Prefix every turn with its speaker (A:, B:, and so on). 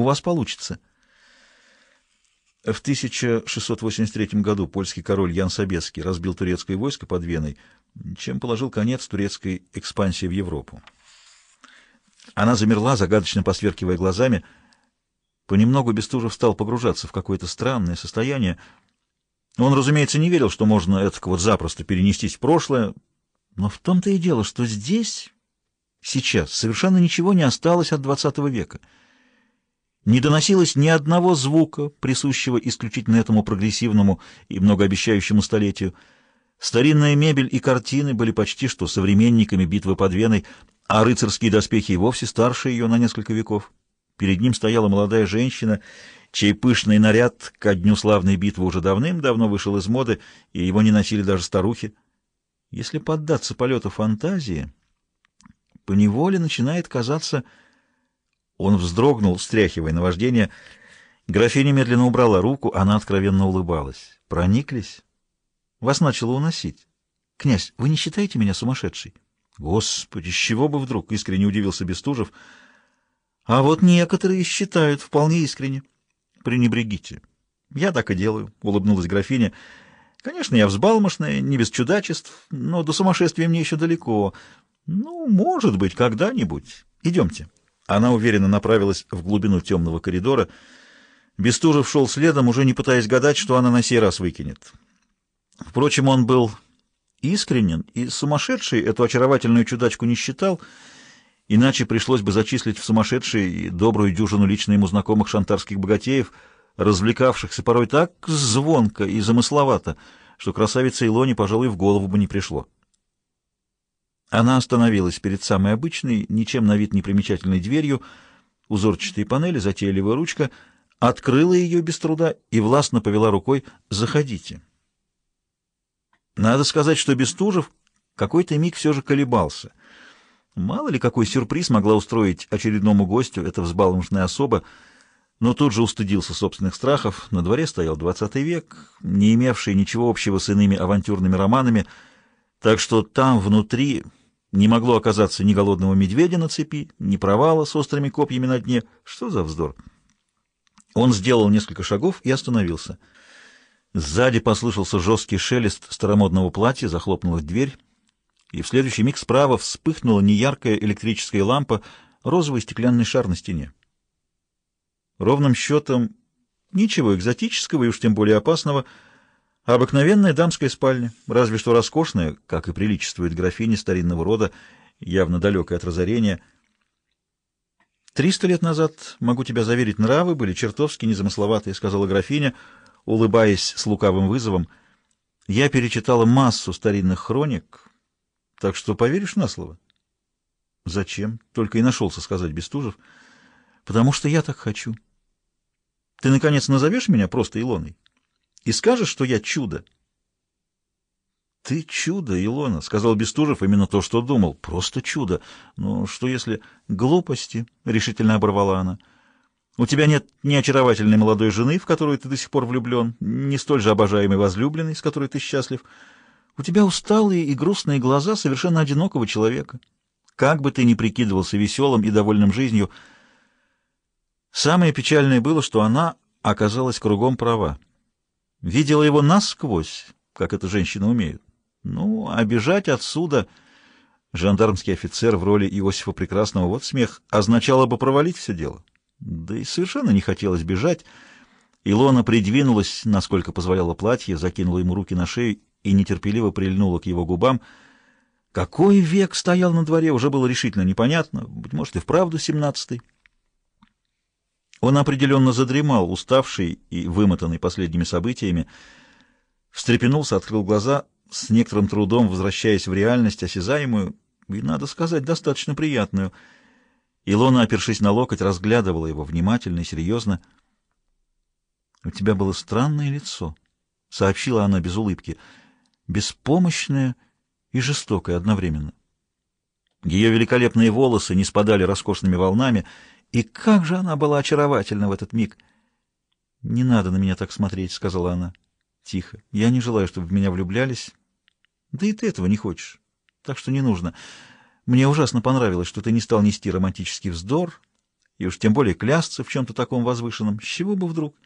A: У вас получится. В 1683 году польский король Ян Собеский разбил турецкое войско под Веной, чем положил конец турецкой экспансии в Европу. Она замерла, загадочно посверкивая глазами. Понемногу Бестужев стал погружаться в какое-то странное состояние. Он, разумеется, не верил, что можно это вот запросто перенестись в прошлое, но в том-то и дело, что здесь, сейчас, совершенно ничего не осталось от XX века. Не доносилось ни одного звука, присущего исключительно этому прогрессивному и многообещающему столетию. Старинная мебель и картины были почти что современниками битвы под Веной, а рыцарские доспехи и вовсе старше ее на несколько веков. Перед ним стояла молодая женщина, чей пышный наряд ко дню славной битвы уже давным-давно вышел из моды, и его не носили даже старухи. Если поддаться полету фантазии, поневоле начинает казаться... Он вздрогнул, стряхивая наваждение. Графиня медленно убрала руку, она откровенно улыбалась. Прониклись? Вас начало уносить. Князь, вы не считаете меня сумасшедшей? Господи, с чего бы вдруг? Искренне удивился Бестужев. А вот некоторые считают вполне искренне. Пренебрегите. Я так и делаю, улыбнулась графиня. Конечно, я взбалмошная, не без чудачеств, но до сумасшествия мне еще далеко. Ну, может быть, когда-нибудь. Идемте. Она уверенно направилась в глубину темного коридора. Бестужев шел следом, уже не пытаясь гадать, что она на сей раз выкинет. Впрочем, он был искренен и сумасшедший эту очаровательную чудачку не считал, иначе пришлось бы зачислить в сумасшедшие и добрую дюжину лично ему знакомых шантарских богатеев — развлекавшихся порой так звонко и замысловато, что красавице Илоне, пожалуй, в голову бы не пришло. Она остановилась перед самой обычной, ничем на вид не примечательной дверью, узорчатые панели, затейливая ручка, открыла ее без труда и властно повела рукой «Заходите». Надо сказать, что Бестужев какой-то миг все же колебался. Мало ли какой сюрприз могла устроить очередному гостю эта взбалмошная особа, но тут же устыдился собственных страхов. На дворе стоял двадцатый век, не имевший ничего общего с иными авантюрными романами, так что там, внутри, не могло оказаться ни голодного медведя на цепи, ни провала с острыми копьями на дне. Что за вздор? Он сделал несколько шагов и остановился. Сзади послышался жесткий шелест старомодного платья, захлопнулась дверь, и в следующий миг справа вспыхнула неяркая электрическая лампа, розовый стеклянный шар на стене. Ровным счетом ничего экзотического и уж тем более опасного. Обыкновенная дамская спальня, разве что роскошная, как и приличествует графине старинного рода, явно далекая от разорения. «Триста лет назад, могу тебя заверить, нравы были чертовски незамысловатые», — сказала графиня, улыбаясь с лукавым вызовом. «Я перечитала массу старинных хроник, так что поверишь на слово?» «Зачем?» — только и нашелся сказать Бестужев. «Потому что я так хочу». Ты, наконец, назовешь меня просто Илоной и скажешь, что я чудо. — Ты чудо, Илона, — сказал Бестужев именно то, что думал. — Просто чудо. Но что если... — Глупости, — решительно оборвала она. — У тебя нет ни очаровательной молодой жены, в которую ты до сих пор влюблен, ни столь же обожаемой возлюбленной, с которой ты счастлив. У тебя усталые и грустные глаза совершенно одинокого человека. Как бы ты ни прикидывался веселым и довольным жизнью, — Самое печальное было, что она оказалась кругом права. Видела его насквозь, как эта женщина умеет. Ну, бежать отсюда... Жандармский офицер в роли Иосифа Прекрасного, вот смех, означало бы провалить все дело. Да и совершенно не хотелось бежать. Илона придвинулась, насколько позволяло платье, закинула ему руки на шею и нетерпеливо прильнула к его губам. Какой век стоял на дворе, уже было решительно непонятно, быть может, и вправду семнадцатый. Он определенно задремал, уставший и вымотанный последними событиями, встрепенулся, открыл глаза, с некоторым трудом возвращаясь в реальность осязаемую и, надо сказать, достаточно приятную. Илона, опершись на локоть, разглядывала его внимательно и серьезно. — У тебя было странное лицо, — сообщила она без улыбки, — беспомощное и жестокое одновременно. Ее великолепные волосы не спадали роскошными волнами, и как же она была очаровательна в этот миг! — Не надо на меня так смотреть, — сказала она. — Тихо. Я не желаю, чтобы в меня влюблялись. Да и ты этого не хочешь. Так что не нужно. Мне ужасно понравилось, что ты не стал нести романтический вздор и уж тем более клясться в чем-то таком возвышенном. С чего бы вдруг?